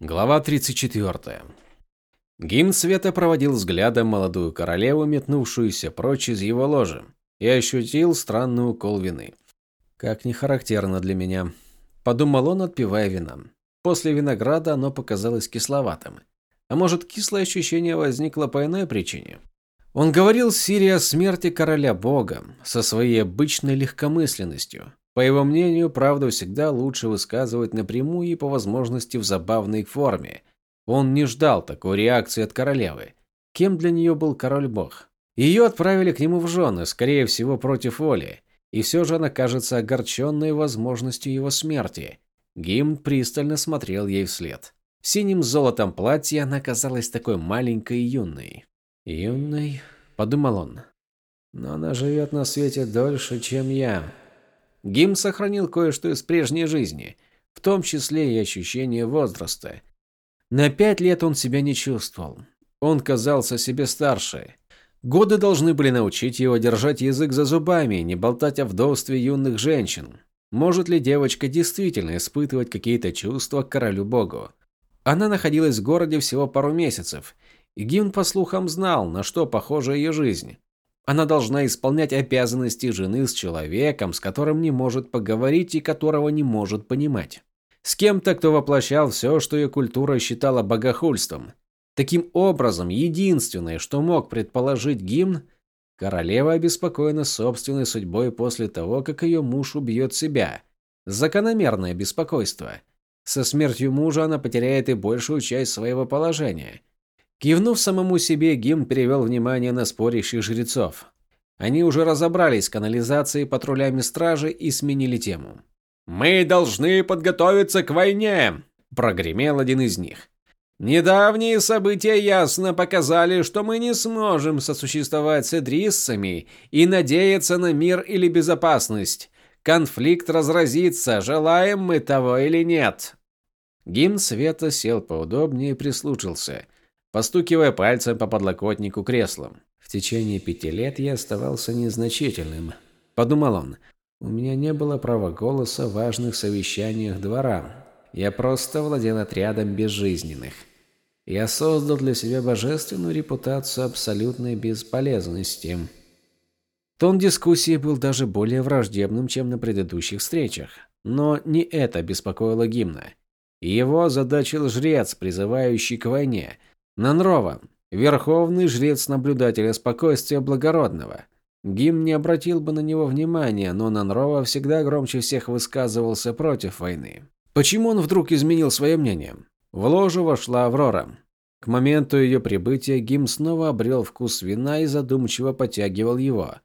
Глава 34. Гимн Света проводил взглядом молодую королеву, метнувшуюся прочь из его ложи, и ощутил странный укол вины. «Как не характерно для меня», – подумал он, отпивая вина. После винограда оно показалось кисловатым. А может, кислое ощущение возникло по иной причине? Он говорил Сирии о смерти короля бога со своей обычной легкомысленностью, по его мнению, правду всегда лучше высказывать напрямую и по возможности в забавной форме. Он не ждал такой реакции от королевы. Кем для нее был король-бог? Ее отправили к нему в жены, скорее всего, против воли. И все же она кажется огорченной возможностью его смерти. Гимн пристально смотрел ей вслед. В синем золотом платье она казалась такой маленькой и юной. «Юной?» – подумал он. «Но она живет на свете дольше, чем я. Гим сохранил кое-что из прежней жизни, в том числе и ощущение возраста. На пять лет он себя не чувствовал. Он казался себе старше. Годы должны были научить его держать язык за зубами и не болтать о вдовстве юных женщин. Может ли девочка действительно испытывать какие-то чувства к королю-богу? Она находилась в городе всего пару месяцев, и Гимн по слухам знал, на что похожа ее жизнь. Она должна исполнять обязанности жены с человеком, с которым не может поговорить и которого не может понимать. С кем-то, кто воплощал все, что ее культура считала богохульством. Таким образом, единственное, что мог предположить гимн, королева обеспокоена собственной судьбой после того, как ее муж убьет себя. Закономерное беспокойство. Со смертью мужа она потеряет и большую часть своего положения – Кивнув самому себе, Гимн перевел внимание на спорящих жрецов. Они уже разобрались с канализацией, патрулями стражи и сменили тему. «Мы должны подготовиться к войне!» – прогремел один из них. «Недавние события ясно показали, что мы не сможем сосуществовать с эдриссами и надеяться на мир или безопасность. Конфликт разразится, желаем мы того или нет». Гимн Света сел поудобнее и прислушался – постукивая пальцем по подлокотнику кресла. В течение пяти лет я оставался незначительным. Подумал он. У меня не было права голоса в важных совещаниях двора. Я просто владел отрядом безжизненных. Я создал для себя божественную репутацию абсолютной бесполезности. Тон дискуссии был даже более враждебным, чем на предыдущих встречах. Но не это беспокоило гимна. Его озадачил жрец, призывающий к войне, Нанрова, верховный жрец наблюдателя спокойствия благородного. Гим не обратил бы на него внимания, но Нанрова всегда громче всех высказывался против войны. Почему он вдруг изменил свое мнение? В ложу вошла Аврора. К моменту ее прибытия Гим снова обрел вкус вина и задумчиво потягивал его.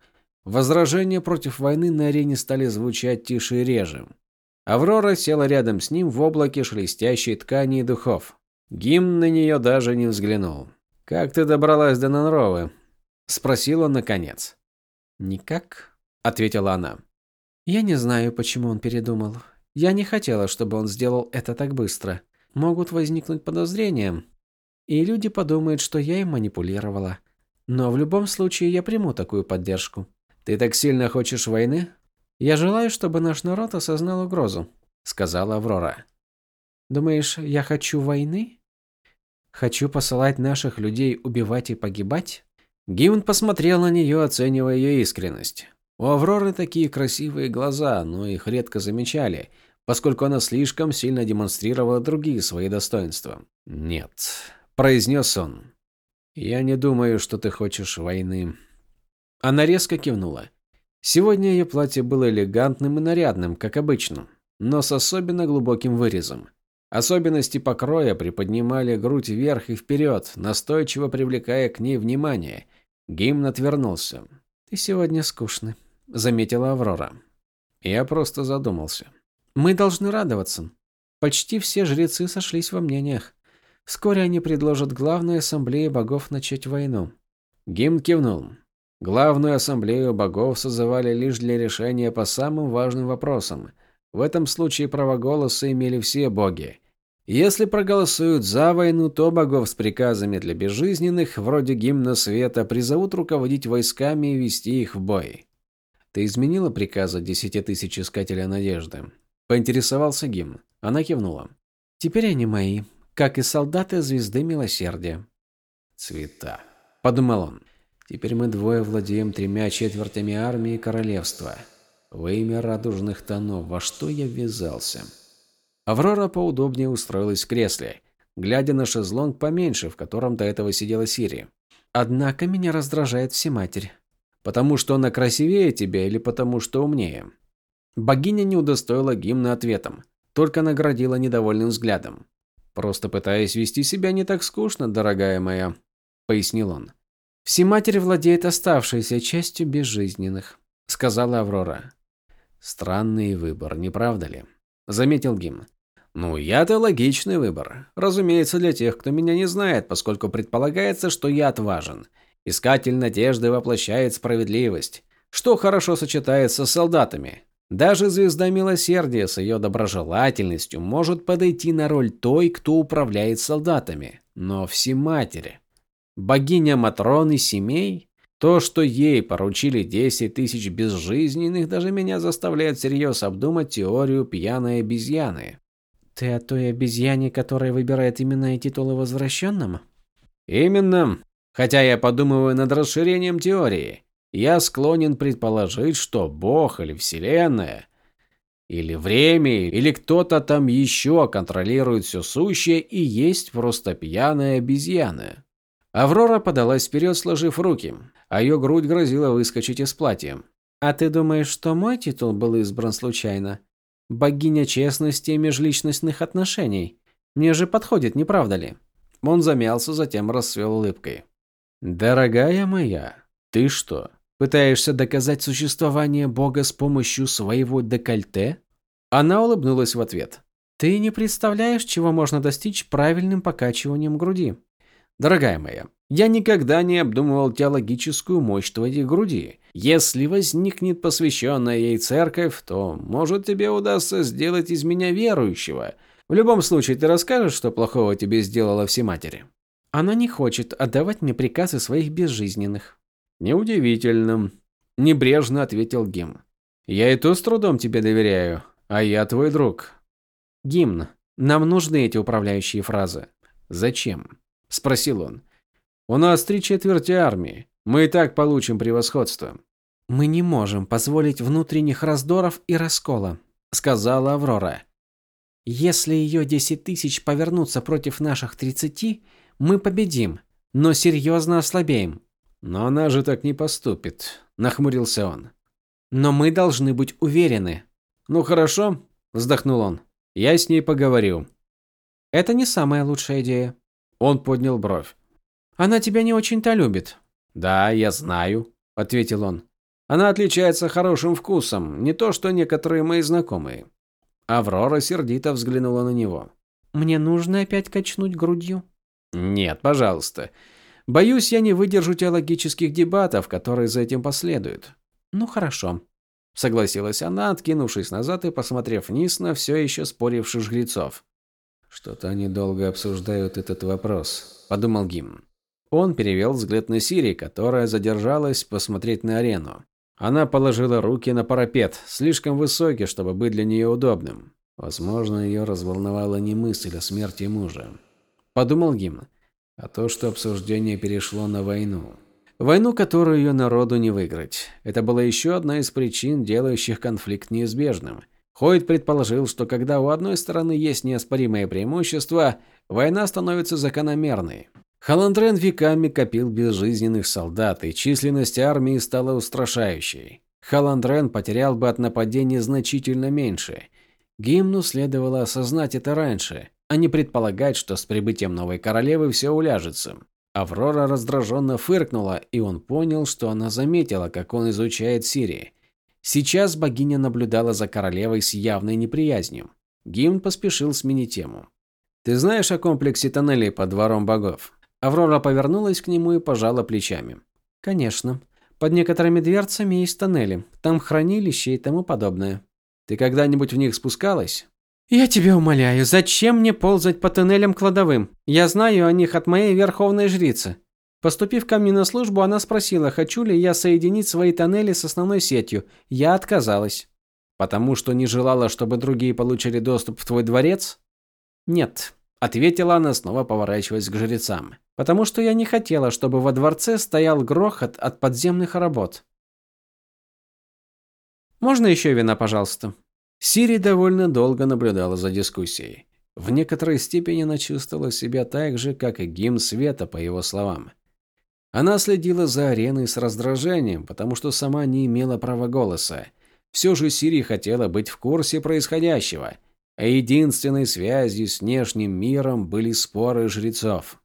Возражения против войны на арене стали звучать тише и реже. Аврора села рядом с ним в облаке шелестящей ткани и духов. Гимн на нее даже не взглянул. «Как ты добралась до Нанровы?» – спросил он наконец. «Никак», – ответила она. «Я не знаю, почему он передумал. Я не хотела, чтобы он сделал это так быстро. Могут возникнуть подозрения, и люди подумают, что я им манипулировала. Но в любом случае я приму такую поддержку. Ты так сильно хочешь войны? Я желаю, чтобы наш народ осознал угрозу», – сказала Аврора. «Думаешь, я хочу войны?» Хочу посылать наших людей убивать и погибать? Гимн посмотрел на нее, оценивая ее искренность. У Авроры такие красивые глаза, но их редко замечали, поскольку она слишком сильно демонстрировала другие свои достоинства. «Нет», – произнес он. «Я не думаю, что ты хочешь войны». Она резко кивнула. Сегодня ее платье было элегантным и нарядным, как обычно, но с особенно глубоким вырезом. Особенности покроя приподнимали грудь вверх и вперед, настойчиво привлекая к ней внимание. Гимн отвернулся. «Ты сегодня скучный», — заметила Аврора. Я просто задумался. «Мы должны радоваться. Почти все жрецы сошлись во мнениях. Вскоре они предложат главной ассамблее богов начать войну». Гимн кивнул. Главную ассамблею богов созывали лишь для решения по самым важным вопросам. В этом случае право голоса имели все боги. Если проголосуют за войну, то богов с приказами для безжизненных, вроде гимна света, призовут руководить войсками и вести их в бой. Ты изменила приказы десяти тысяч искателя надежды? Поинтересовался гимн. Она кивнула. Теперь они мои. как и солдаты Звезды Милосердия. «Цвета», – подумал он. «Теперь мы двое владеем тремя четвертями армии королевства. Во имя радужных тонов, во что я ввязался?» Аврора поудобнее устроилась в кресле, глядя на шезлонг поменьше, в котором до этого сидела Сири. «Однако меня раздражает Всематерь. Потому что она красивее тебя или потому что умнее?» Богиня не удостоила гимна ответом, только наградила недовольным взглядом. «Просто пытаясь вести себя не так скучно, дорогая моя», – пояснил он. «Всематерь владеет оставшейся частью безжизненных», – сказала Аврора. «Странный выбор, не правда ли?» – заметил Гимн. «Ну, я-то логичный выбор. Разумеется, для тех, кто меня не знает, поскольку предполагается, что я отважен. Искатель надежды воплощает справедливость, что хорошо сочетается с солдатами. Даже звезда милосердия с ее доброжелательностью может подойти на роль той, кто управляет солдатами. Но всематери, богиня Матроны семей, то, что ей поручили 10 тысяч безжизненных, даже меня заставляет всерьез обдумать теорию пьяной обезьяны. Ты о той обезьяне, которая выбирает имена и титулы возвращенным? Именно. Хотя я подумываю над расширением теории. Я склонен предположить, что Бог или Вселенная, или время, или кто-то там еще контролирует все сущее и есть просто пьяная обезьяна. Аврора подалась вперед, сложив руки, а ее грудь грозила выскочить из платья. «А ты думаешь, что мой титул был избран случайно? Богиня честности и межличностных отношений. Мне же подходит, не правда ли?» Он замялся, затем расцвел улыбкой. «Дорогая моя, ты что, Пытаешься доказать существование Бога с помощью своего декольте? Она улыбнулась в ответ. Ты не представляешь, чего можно достичь правильным покачиванием груди. Дорогая моя, я никогда не обдумывал теологическую мощь твоей груди. Если возникнет посвященная ей церковь, то, может, тебе удастся сделать из меня верующего. В любом случае, ты расскажешь, что плохого тебе сделала Всематери? Она не хочет отдавать мне приказы своих безжизненных. «Неудивительно», – небрежно ответил Гим. «Я и то с трудом тебе доверяю, а я твой друг». «Гимн, нам нужны эти управляющие фразы». «Зачем?» – спросил он. «У нас три четверти армии. Мы и так получим превосходство». «Мы не можем позволить внутренних раздоров и раскола», – сказала Аврора. «Если ее десять тысяч повернутся против наших тридцати, мы победим, но серьезно ослабеем. Но она же так не поступит, нахмурился он. Но мы должны быть уверены. Ну хорошо, вздохнул он. Я с ней поговорю. Это не самая лучшая идея. Он поднял бровь. Она тебя не очень-то любит. Да, я знаю, ответил он. Она отличается хорошим вкусом, не то что некоторые мои знакомые. Аврора сердито взглянула на него. Мне нужно опять качнуть грудью? Нет, пожалуйста. Боюсь, я не выдержу теологических дебатов, которые за этим последуют. Ну хорошо, согласилась она, откинувшись назад и посмотрев вниз на все еще споривших жрецов. Что-то они долго обсуждают этот вопрос, подумал Гим. Он перевел взгляд на Сири, которая задержалась посмотреть на арену. Она положила руки на парапет, слишком высокий, чтобы быть для нее удобным. Возможно, ее разволновала не мысль о смерти мужа. Подумал Гимн а то, что обсуждение перешло на войну. Войну, которую ее народу не выиграть. Это была еще одна из причин, делающих конфликт неизбежным. Хойд предположил, что когда у одной стороны есть неоспоримое преимущество, война становится закономерной. Халандрен веками копил безжизненных солдат, и численность армии стала устрашающей. Халандрен потерял бы от нападения значительно меньше. Гимну следовало осознать это раньше, а не предполагать, что с прибытием новой королевы все уляжется. Аврора раздраженно фыркнула, и он понял, что она заметила, как он изучает Сирии. Сейчас богиня наблюдала за королевой с явной неприязнью. Гимн поспешил сменить тему. «Ты знаешь о комплексе тоннелей под двором богов?» Аврора повернулась к нему и пожала плечами. «Конечно. Под некоторыми дверцами есть тоннели. Там хранилище и тому подобное. Ты когда-нибудь в них спускалась?» «Я тебя умоляю, зачем мне ползать по тоннелям кладовым? Я знаю о них от моей верховной жрицы. Поступив ко мне на службу, она спросила, хочу ли я соединить свои тоннели с основной сетью. Я отказалась. Потому что не желала, чтобы другие получили доступ в твой дворец? Нет. Ответила она, снова поворачиваясь к жрецам. «Потому что я не хотела, чтобы во дворце стоял грохот от подземных работ». «Можно еще вина, пожалуйста?» Сири довольно долго наблюдала за дискуссией. В некоторой степени она чувствовала себя так же, как и гимн света, по его словам. Она следила за ареной с раздражением, потому что сама не имела права голоса. Все же Сири хотела быть в курсе происходящего, а единственной связью с внешним миром были споры жрецов.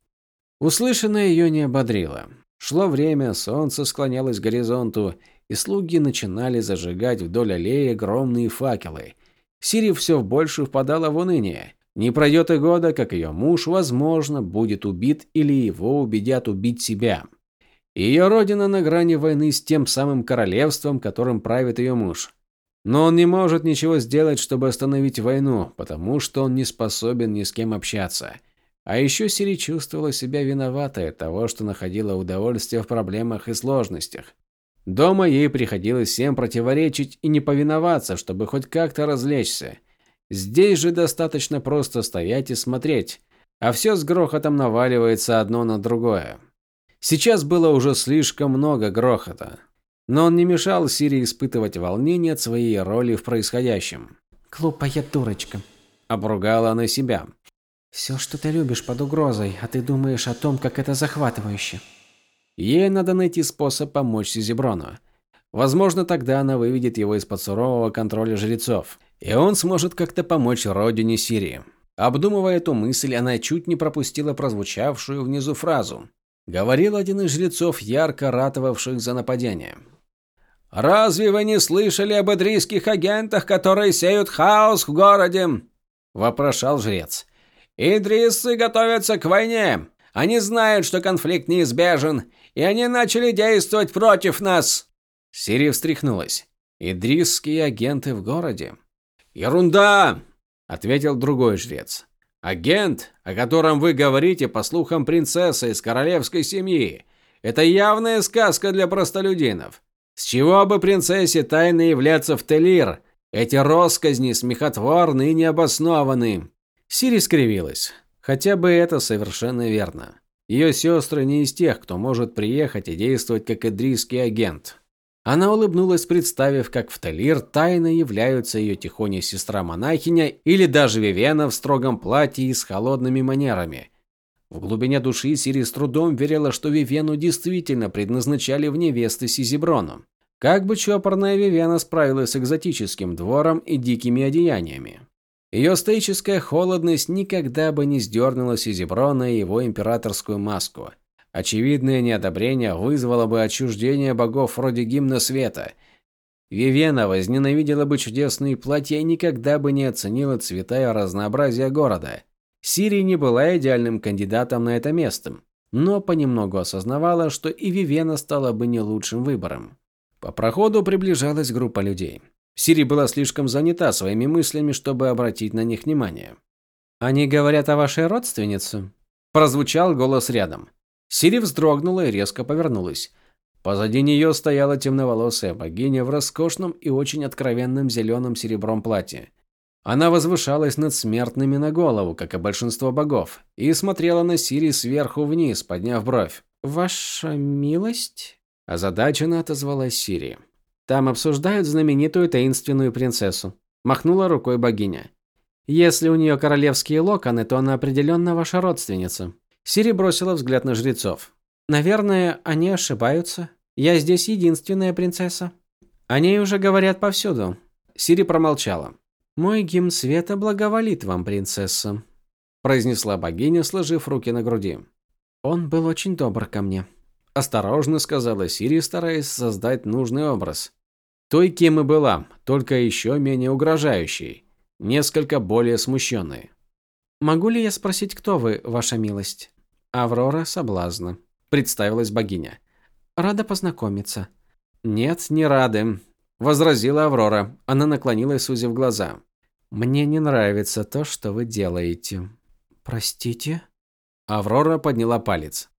Услышанное ее не ободрило. Шло время, солнце склонялось к горизонту, и слуги начинали зажигать вдоль аллеи огромные факелы. Сири все больше впадала в уныние. Не пройдет и года, как ее муж, возможно, будет убит или его убедят убить себя. Ее родина на грани войны с тем самым королевством, которым правит ее муж. Но он не может ничего сделать, чтобы остановить войну, потому что он не способен ни с кем общаться. А еще Сири чувствовала себя виноватой от того, что находила удовольствие в проблемах и сложностях. Дома ей приходилось всем противоречить и не повиноваться, чтобы хоть как-то развлечься. Здесь же достаточно просто стоять и смотреть, а все с грохотом наваливается одно на другое. Сейчас было уже слишком много грохота, но он не мешал Сири испытывать волнение от своей роли в происходящем. «Глупая дурочка», – обругала она себя. «Все, что ты любишь под угрозой, а ты думаешь о том, как это захватывающе». Ей надо найти способ помочь Сизиброну. Возможно, тогда она выведет его из-под сурового контроля жрецов. И он сможет как-то помочь родине Сирии. Обдумывая эту мысль, она чуть не пропустила прозвучавшую внизу фразу. Говорил один из жрецов, ярко ратовавших за нападение. «Разве вы не слышали об идрийских агентах, которые сеют хаос в городе?» – вопрошал жрец. «Идрисцы готовятся к войне. Они знают, что конфликт неизбежен, и они начали действовать против нас!» Сири встряхнулась. «Идрисские агенты в городе?» «Ерунда!» – ответил другой жрец. «Агент, о котором вы говорите, по слухам принцесса из королевской семьи. Это явная сказка для простолюдинов. С чего бы принцессе тайно являться в Телир? Эти росказни смехотворны и необоснованы». Сири скривилась. Хотя бы это совершенно верно. Ее сестры не из тех, кто может приехать и действовать как идрийский агент. Она улыбнулась, представив, как в Талир тайно являются ее тихоня сестра-монахиня или даже Вивена в строгом платье и с холодными манерами. В глубине души Сири с трудом верила, что Вивену действительно предназначали в невесты Сизиброну. Как бы чопорная Вивена справилась с экзотическим двором и дикими одеяниями. Ее стоическая холодность никогда бы не сдернула Сизиброна и его императорскую маску – Очевидное неодобрение вызвало бы отчуждение богов вроде гимна света. Вивена возненавидела бы чудесные платья и никогда бы не оценила цвета и разнообразие города. Сирия не была идеальным кандидатом на это место, но понемногу осознавала, что и Вивена стала бы не лучшим выбором. По проходу приближалась группа людей. Сири была слишком занята своими мыслями, чтобы обратить на них внимание. «Они говорят о вашей родственнице?» Прозвучал голос рядом. Сири вздрогнула и резко повернулась. Позади нее стояла темноволосая богиня в роскошном и очень откровенном зеленом серебром платье. Она возвышалась над смертными на голову, как и большинство богов, и смотрела на Сири сверху вниз, подняв бровь. «Ваша милость?» – озадаченно отозвалась Сири. «Там обсуждают знаменитую таинственную принцессу», – махнула рукой богиня. «Если у нее королевские локоны, то она определенно ваша родственница». Сири бросила взгляд на жрецов. «Наверное, они ошибаются. Я здесь единственная принцесса. О ней уже говорят повсюду». Сири промолчала. «Мой гимн света благоволит вам, принцесса», – произнесла богиня, сложив руки на груди. «Он был очень добр ко мне», – осторожно сказала Сири, стараясь создать нужный образ. Той, кем и была, только еще менее угрожающей, несколько более смущенной. «Могу ли я спросить, кто вы, ваша милость?» Аврора Соблазна, представилась богиня. Рада познакомиться. Нет, не рады, возразила Аврора. Она наклонилась, сузив глаза. Мне не нравится то, что вы делаете. Простите? Аврора подняла палец.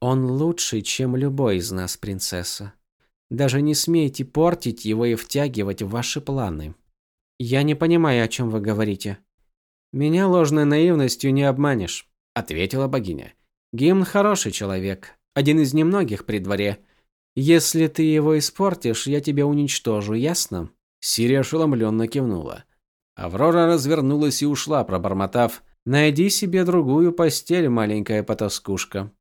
Он лучший, чем любой из нас, принцесса. Даже не смейте портить его и втягивать в ваши планы. Я не понимаю, о чем вы говорите. «Меня ложной наивностью не обманешь», – ответила богиня. «Гимн хороший человек, один из немногих при дворе. Если ты его испортишь, я тебя уничтожу, ясно?» Сирия ошеломленно кивнула. Аврора развернулась и ушла, пробормотав «Найди себе другую постель, маленькая потаскушка».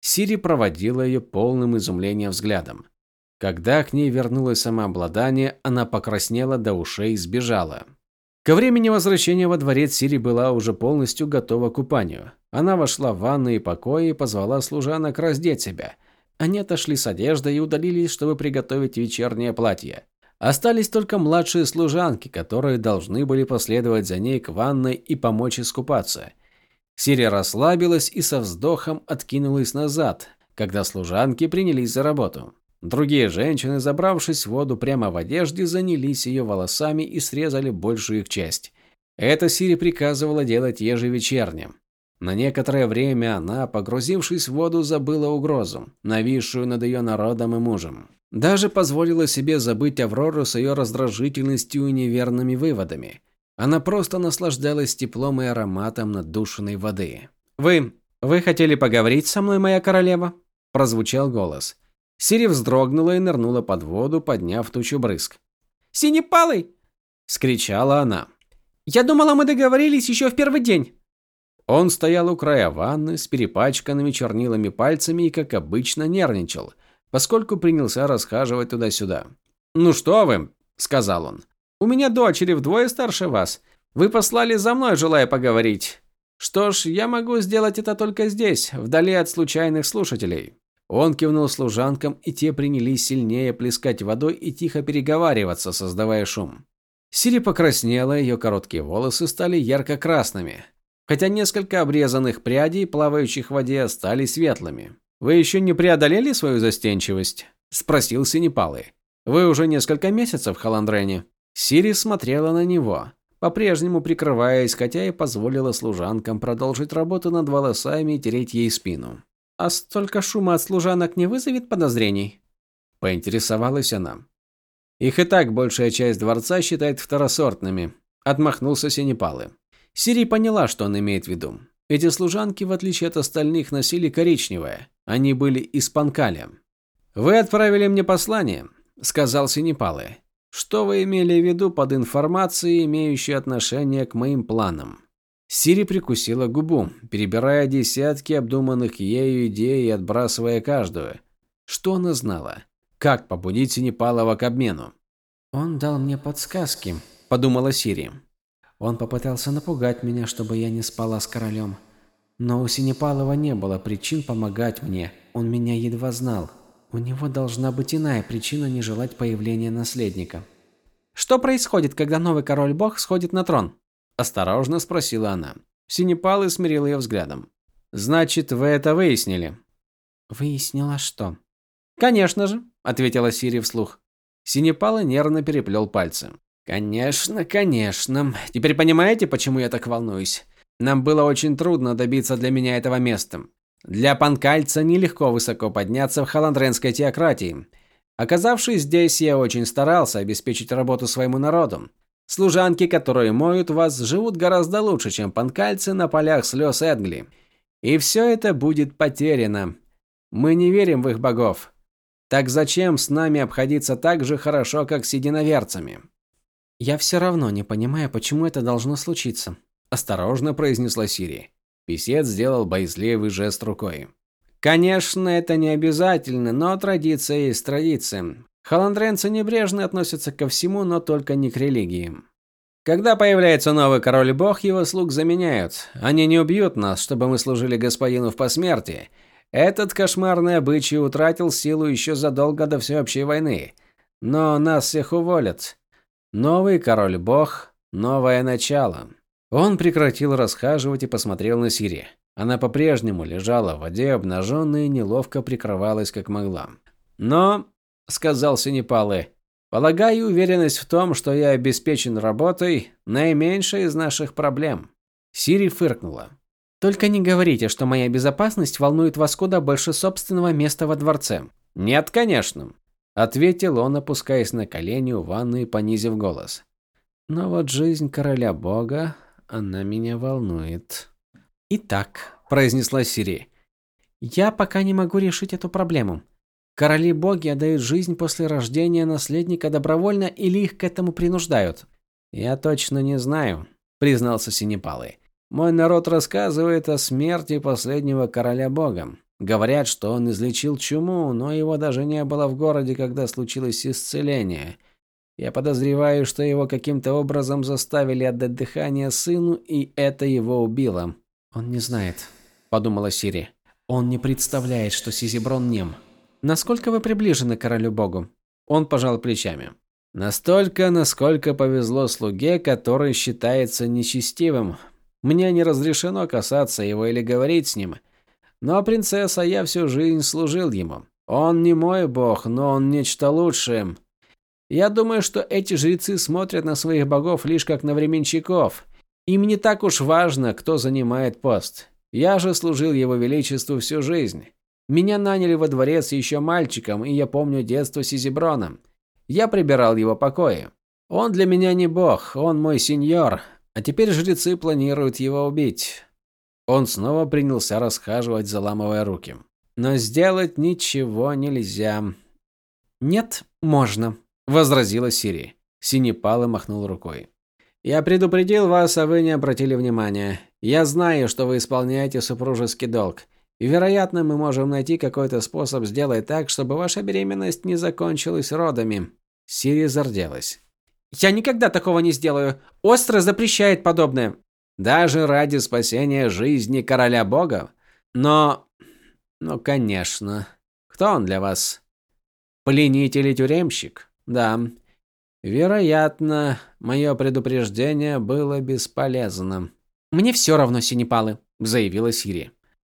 Сири проводила ее полным изумлением взглядом. Когда к ней вернулось самообладание, она покраснела до ушей и сбежала. Ко времени возвращения во дворец Сири была уже полностью готова к купанию. Она вошла в ванную покои и позвала служанок раздеть себя. Они отошли с одеждой и удалились, чтобы приготовить вечернее платье. Остались только младшие служанки, которые должны были последовать за ней к ванной и помочь искупаться. Сирия расслабилась и со вздохом откинулась назад, когда служанки принялись за работу. Другие женщины, забравшись в воду прямо в одежде, занялись ее волосами и срезали большую их часть. Это Сири приказывала делать ежевечерним. На некоторое время она, погрузившись в воду, забыла угрозу, нависшую над ее народом и мужем. Даже позволила себе забыть Аврору с ее раздражительностью и неверными выводами. Она просто наслаждалась теплом и ароматом надушенной воды. «Вы... вы хотели поговорить со мной, моя королева?» – прозвучал голос. Сири вздрогнула и нырнула под воду, подняв тучу брызг. «Синепалый!» – скричала она. «Я думала, мы договорились еще в первый день!» Он стоял у края ванны с перепачканными чернилами пальцами и, как обычно, нервничал – поскольку принялся расхаживать туда-сюда. «Ну что вы», – сказал он, – «у меня дочери вдвое старше вас. Вы послали за мной, желая поговорить. Что ж, я могу сделать это только здесь, вдали от случайных слушателей». Он кивнул служанкам, и те принялись сильнее плескать водой и тихо переговариваться, создавая шум. Сири покраснела, ее короткие волосы стали ярко-красными, хотя несколько обрезанных прядей, плавающих в воде, стали светлыми. «Вы еще не преодолели свою застенчивость?» – спросил Синепалы. «Вы уже несколько месяцев в Халандрене». Сири смотрела на него, по-прежнему прикрываясь, хотя и позволила служанкам продолжить работу над волосами и тереть ей спину. «А столько шума от служанок не вызовет подозрений?» – поинтересовалась она. «Их и так большая часть дворца считает второсортными», – отмахнулся Синепалы. Сири поняла, что он имеет в виду. Эти служанки, в отличие от остальных, носили коричневое. Они были из Панкаля. «Вы отправили мне послание», – сказал Синепалы. «Что вы имели в виду под информацией, имеющей отношение к моим планам?» Сири прикусила губу, перебирая десятки обдуманных ею идей и отбрасывая каждую. Что она знала? Как побудить Синепалова к обмену? «Он дал мне подсказки», – подумала Сири. Он попытался напугать меня, чтобы я не спала с королем. Но у Синепалова не было причин помогать мне, он меня едва знал. У него должна быть иная причина не желать появления наследника. «Что происходит, когда новый король-бог сходит на трон?» – осторожно спросила она. Синепалы смирил ее взглядом. «Значит, вы это выяснили?» «Выяснила что?» «Конечно же», – ответила Сири вслух. Синепалы нервно переплел пальцы. Конечно, конечно. Теперь понимаете, почему я так волнуюсь? Нам было очень трудно добиться для меня этого места. Для панкальца нелегко высоко подняться в халандренской теократии. Оказавшись здесь, я очень старался обеспечить работу своему народу. Служанки, которые моют вас, живут гораздо лучше, чем панкальцы на полях слез Эдгли. И все это будет потеряно. Мы не верим в их богов. Так зачем с нами обходиться так же хорошо, как с единоверцами? «Я все равно не понимаю, почему это должно случиться», – осторожно произнесла Сири. Песец сделал боязливый жест рукой. «Конечно, это не обязательно, но традиция есть традиция. Халандренцы небрежно относятся ко всему, но только не к религии. Когда появляется новый король-бог, его слуг заменяют. Они не убьют нас, чтобы мы служили господину в посмертии. Этот кошмарный обычай утратил силу еще задолго до всеобщей войны. Но нас всех уволят. Новый король-бог, новое начало. Он прекратил расхаживать и посмотрел на Сири. Она по-прежнему лежала в воде, обнаженная и неловко прикрывалась как могла. «Но», — сказал Синепалы, — «полагаю, уверенность в том, что я обеспечен работой, наименьшая из наших проблем». Сири фыркнула. «Только не говорите, что моя безопасность волнует вас куда больше собственного места во дворце». «Нет, конечно. Ответил он, опускаясь на колени у ванны и понизив голос. Но вот жизнь короля бога, она меня волнует. Итак, произнесла Сири. Я пока не могу решить эту проблему. Короли-боги отдают жизнь после рождения наследника добровольно или их к этому принуждают? Я точно не знаю, признался Синепалый. Мой народ рассказывает о смерти последнего короля бога. Говорят, что он излечил чуму, но его даже не было в городе, когда случилось исцеление. Я подозреваю, что его каким-то образом заставили отдать дыхание сыну, и это его убило. Он не знает, подумала Сири. Он не представляет, что Сизиброн нем. Насколько вы приближены к королю богу? Он пожал плечами. Настолько, насколько повезло слуге, который считается нечестивым. Мне не разрешено касаться его или говорить с ним. Но, принцесса, я всю жизнь служил ему. Он не мой бог, но он нечто лучшее. Я думаю, что эти жрецы смотрят на своих богов лишь как на временщиков. Им не так уж важно, кто занимает пост. Я же служил его величеству всю жизнь. Меня наняли во дворец еще мальчиком, и я помню детство Сизиброна. Я прибирал его покои. Он для меня не бог, он мой сеньор, а теперь жрецы планируют его убить. Он снова принялся расхаживать, заламывая руки. Но сделать ничего нельзя. Нет, можно, возразила Сири. Синепалы махнул рукой. Я предупредил вас, а вы не обратили внимания. Я знаю, что вы исполняете супружеский долг. И, вероятно, мы можем найти какой-то способ сделать так, чтобы ваша беременность не закончилась родами. Сири зарделась. Я никогда такого не сделаю. Остро запрещает подобное. Даже ради спасения жизни короля бога? Но... Ну, конечно. Кто он для вас? Пленитель и тюремщик? Да. Вероятно, мое предупреждение было бесполезно. Мне все равно, Синепалы, заявила Сири.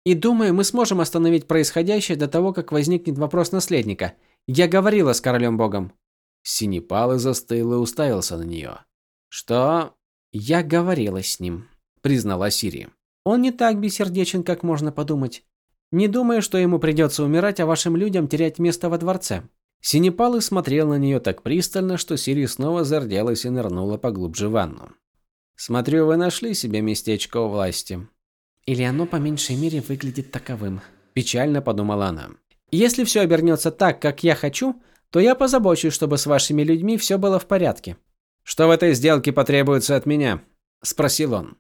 И думаю, мы сможем остановить происходящее до того, как возникнет вопрос наследника. Я говорила с королем богом. Синепалы застыл и уставился на нее. Что? Я говорила с ним признала Сири. Он не так бессердечен, как можно подумать. Не думаю, что ему придется умирать, а вашим людям терять место во дворце. Синепалы смотрел на нее так пристально, что Сири снова зарделась и нырнула поглубже в ванну. Смотрю, вы нашли себе местечко у власти. Или оно по меньшей мере выглядит таковым, печально подумала она. Если все обернется так, как я хочу, то я позабочусь, чтобы с вашими людьми все было в порядке. Что в этой сделке потребуется от меня? спросил он.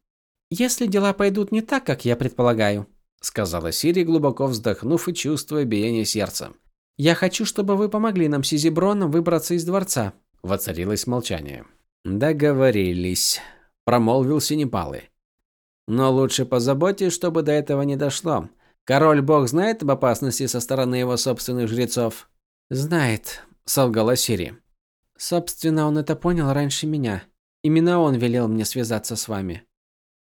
«Если дела пойдут не так, как я предполагаю», – сказала Сири, глубоко вздохнув и чувствуя биение сердца. «Я хочу, чтобы вы помогли нам с Изиброном выбраться из дворца». Воцарилось молчание. «Договорились», – промолвил Синепалы. «Но лучше позаботьтесь, чтобы до этого не дошло. Король-бог знает об опасности со стороны его собственных жрецов?» «Знает», – солгала Сири. «Собственно, он это понял раньше меня. Именно он велел мне связаться с вами».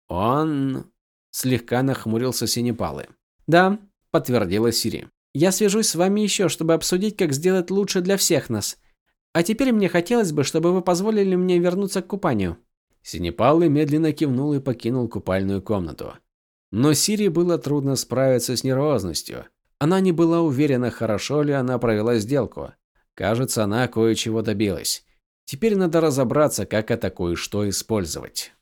«Он...» – слегка нахмурился Синепалы. «Да», – подтвердила Сири. «Я свяжусь с вами еще, чтобы обсудить, как сделать лучше для всех нас. А теперь мне хотелось бы, чтобы вы позволили мне вернуться к купанию». Синепалы медленно кивнул и покинул купальную комнату. Но Сири было трудно справиться с нервозностью. Она не была уверена, хорошо ли она провела сделку. Кажется, она кое-чего добилась. Теперь надо разобраться, как это кое-что использовать.